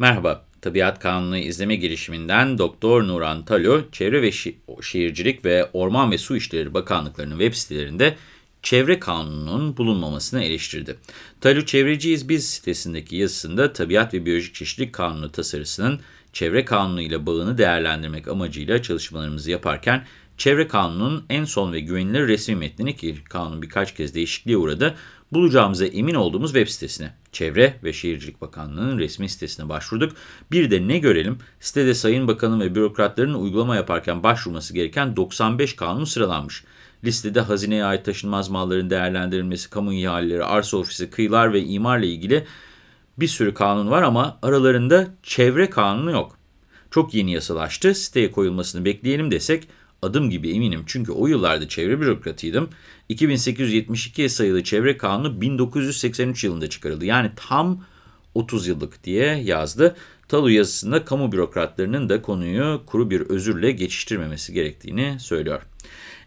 Merhaba, Tabiat Kanunu izleme girişiminden Doktor Nuran Talo, Çevre ve Şehircilik ve Orman ve Su İşleri Bakanlıklarının web sitelerinde Çevre Kanunu'nun bulunmamasını eleştirdi. Talo Çevreciyiz Biz sitesindeki yazısında Tabiat ve Biyolojik Çeşitlilik Kanunu tasarısının Çevre Kanunu ile bağını değerlendirmek amacıyla çalışmalarımızı yaparken Çevre Kanunu'nun en son ve güvenilir resmi metnini ki kanun birkaç kez değişikliğe uğradı, bulacağımıza emin olduğumuz web sitesine, Çevre ve Şehircilik Bakanlığı'nın resmi sitesine başvurduk. Bir de ne görelim, sitede Sayın Bakanın ve bürokratların uygulama yaparken başvurması gereken 95 kanun sıralanmış. Listede hazineye ait taşınmaz malların değerlendirilmesi, kamu ihaleleri, arsa ofisi, kıyılar ve imarla ilgili bir sürü kanun var ama aralarında çevre kanunu yok. Çok yeni yasalaştı, siteye koyulmasını bekleyelim desek adım gibi eminim çünkü o yıllarda çevre bürokratıydım. 2872 sayılı çevre kanunu 1983 yılında çıkarıldı. Yani tam 30 yıllık diye yazdı. Talu yazısında kamu bürokratlarının da konuyu kuru bir özürle geçiştirmemesi gerektiğini söylüyor.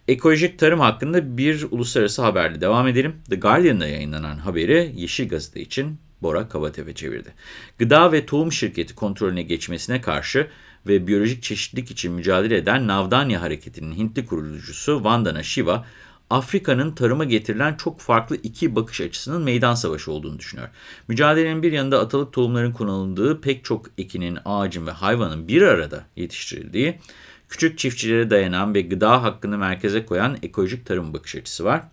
Ekolojik tarım hakkında bir uluslararası haberle devam edelim. The Guardian'da yayınlanan haberi Yeşil Gazete için Bora Kavatepe çevirdi. Gıda ve tohum şirketi kontrolüne geçmesine karşı ve biyolojik çeşitlilik için mücadele eden Navdanya Hareketi'nin Hintli kurucusu Vandana Shiva, Afrika'nın tarıma getirilen çok farklı iki bakış açısının meydan savaşı olduğunu düşünüyor. Mücadelenin bir yanında atalık tohumların kullanıldığı pek çok ekinin, ağacın ve hayvanın bir arada yetiştirildiği, küçük çiftçilere dayanan ve gıda hakkını merkeze koyan ekolojik tarım bakış açısı var.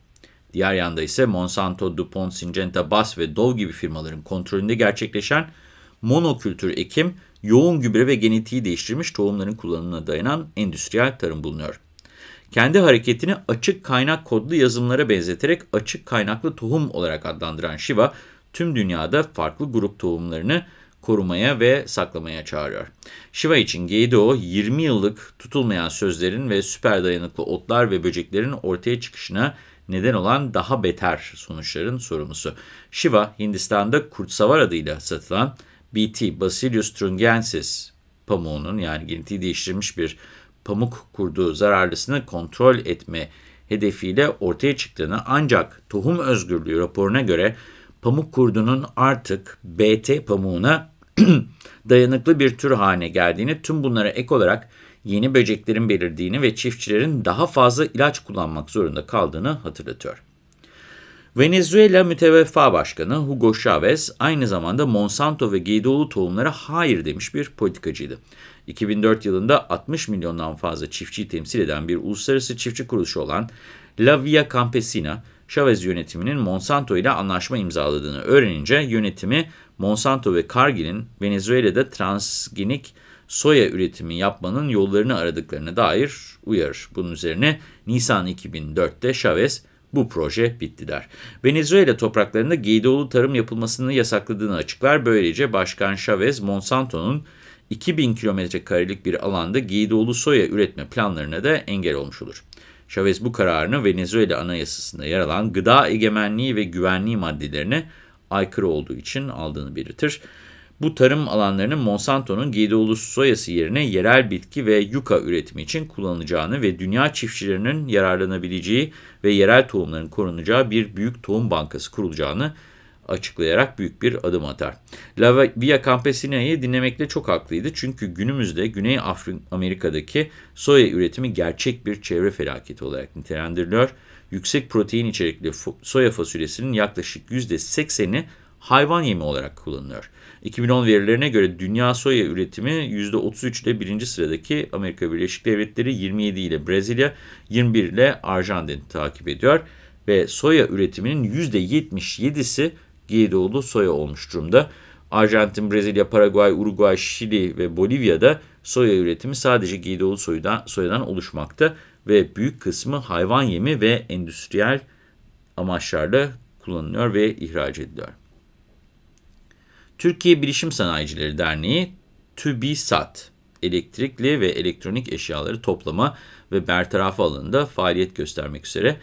Diğer yanda ise Monsanto, DuPont, Syngenta, Bass ve Dove gibi firmaların kontrolünde gerçekleşen monokültür ekim, yoğun gübre ve genetiği değiştirilmiş tohumların kullanımına dayanan endüstriyel tarım bulunuyor. Kendi hareketini açık kaynak kodlu yazılımlara benzeterek açık kaynaklı tohum olarak adlandıran Shiva, tüm dünyada farklı grup tohumlarını korumaya ve saklamaya çağırıyor. Shiva için GDO 20 yıllık tutulmayan sözlerin ve süper dayanıklı otlar ve böceklerin ortaya çıkışına neden olan daha beter sonuçların sorumlusu. Shiva, Hindistan'da kurtsavar adıyla satılan BT, Bacillus thuringiensis pamuğunun yani genetiği değiştirilmiş bir pamuk kurduğu zararlısını kontrol etme hedefiyle ortaya çıktığını ancak tohum özgürlüğü raporuna göre pamuk kurdunun artık BT pamuğuna dayanıklı bir tür haline geldiğini, tüm bunlara ek olarak yeni böceklerin belirdiğini ve çiftçilerin daha fazla ilaç kullanmak zorunda kaldığını hatırlatıyor. Venezuela Müteveffa Başkanı Hugo Chavez aynı zamanda Monsanto ve GDO'lu tohumlara hayır demiş bir politikacıydı. 2004 yılında 60 milyondan fazla çiftçiyi temsil eden bir uluslararası çiftçi kuruluşu olan La Via Campesina, Chavez yönetiminin Monsanto ile anlaşma imzaladığını öğrenince yönetimi Monsanto ve Cargill'in Venezuela'da transgenik soya üretimi yapmanın yollarını aradıklarına dair uyarır. Bunun üzerine Nisan 2004'te Chavez bu proje bitti der. Venezuela topraklarında GDO'lu tarım yapılmasını yasakladığını açıklar. Böylece Başkan Chavez, Monsanto'nun 2000 kilometre karelik bir alanda GDO'lu soya üretme planlarına da engel olmuş olur. Chavez bu kararını Venezuela Anayasası'nda yer alan gıda egemenliği ve güvenliği maddelerine aykırı olduğu için aldığını belirtir. Bu tarım alanlarının Monsanto'nun GDO'lu soyası yerine yerel bitki ve yuka üretimi için kullanılacağını ve dünya çiftçilerinin yararlanabileceği ve yerel tohumların korunacağı bir büyük tohum bankası kurulacağını açıklayarak büyük bir adım atar. La Via Campesina'yı dinlemekle çok haklıydı çünkü günümüzde Güney Amerika'daki soya üretimi gerçek bir çevre felaketi olarak nitelendiriliyor. Yüksek protein içerikli soya fasulyesinin yaklaşık %80'i hayvan yemi olarak kullanılıyor. 2010 verilerine göre dünya soya üretimi %33 ile birinci sıradaki Amerika Birleşik Devletleri 27 ile Brezilya 21 ile Arjantin takip ediyor ve soya üretiminin %77'si GDO'lu soya olmuş durumda. Arjantin, Brezilya, Paraguay, Uruguay, Şili ve Bolivya'da soya üretimi sadece GDO'lu soyadan, soyadan oluşmakta ve büyük kısmı hayvan yemi ve endüstriyel amaçlarla kullanılıyor ve ihraç ediliyor. Türkiye Bilişim Sanayicileri Derneği TÜBİSAT, elektrikli ve elektronik eşyaları toplama ve bertarafı alanında faaliyet göstermek üzere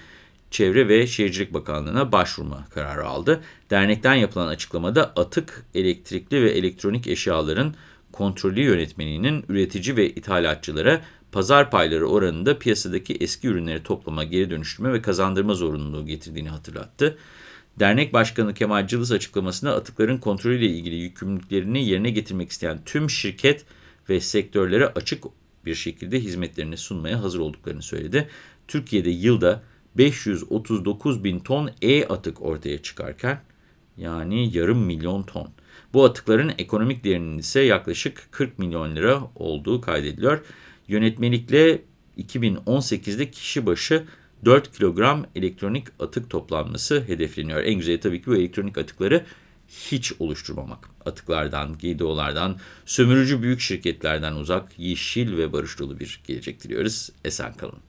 Çevre ve Şehircilik Bakanlığı'na başvurma kararı aldı. Dernekten yapılan açıklamada atık elektrikli ve elektronik eşyaların kontrolü yönetmeliğinin üretici ve ithalatçılara pazar payları oranında piyasadaki eski ürünleri toplama, geri dönüştürme ve kazandırma zorunluluğu getirdiğini hatırlattı. Dernek Başkanı Kemal Cılız açıklamasında atıkların kontrolüyle ilgili yükümlülüklerini yerine getirmek isteyen tüm şirket ve sektörlere açık bir şekilde hizmetlerini sunmaya hazır olduklarını söyledi. Türkiye'de yılda 539 bin ton e-atık ortaya çıkarken yani yarım milyon ton. Bu atıkların ekonomik değerinin ise yaklaşık 40 milyon lira olduğu kaydediliyor. Yönetmelikle 2018'de kişi başı 4 kilogram elektronik atık toplanması hedefleniyor. En güzeli tabii ki bu elektronik atıkları hiç oluşturmamak. Atıklardan, GDO'lardan, sömürücü büyük şirketlerden uzak, yeşil ve barış dolu bir gelecek diliyoruz. Esen kalın.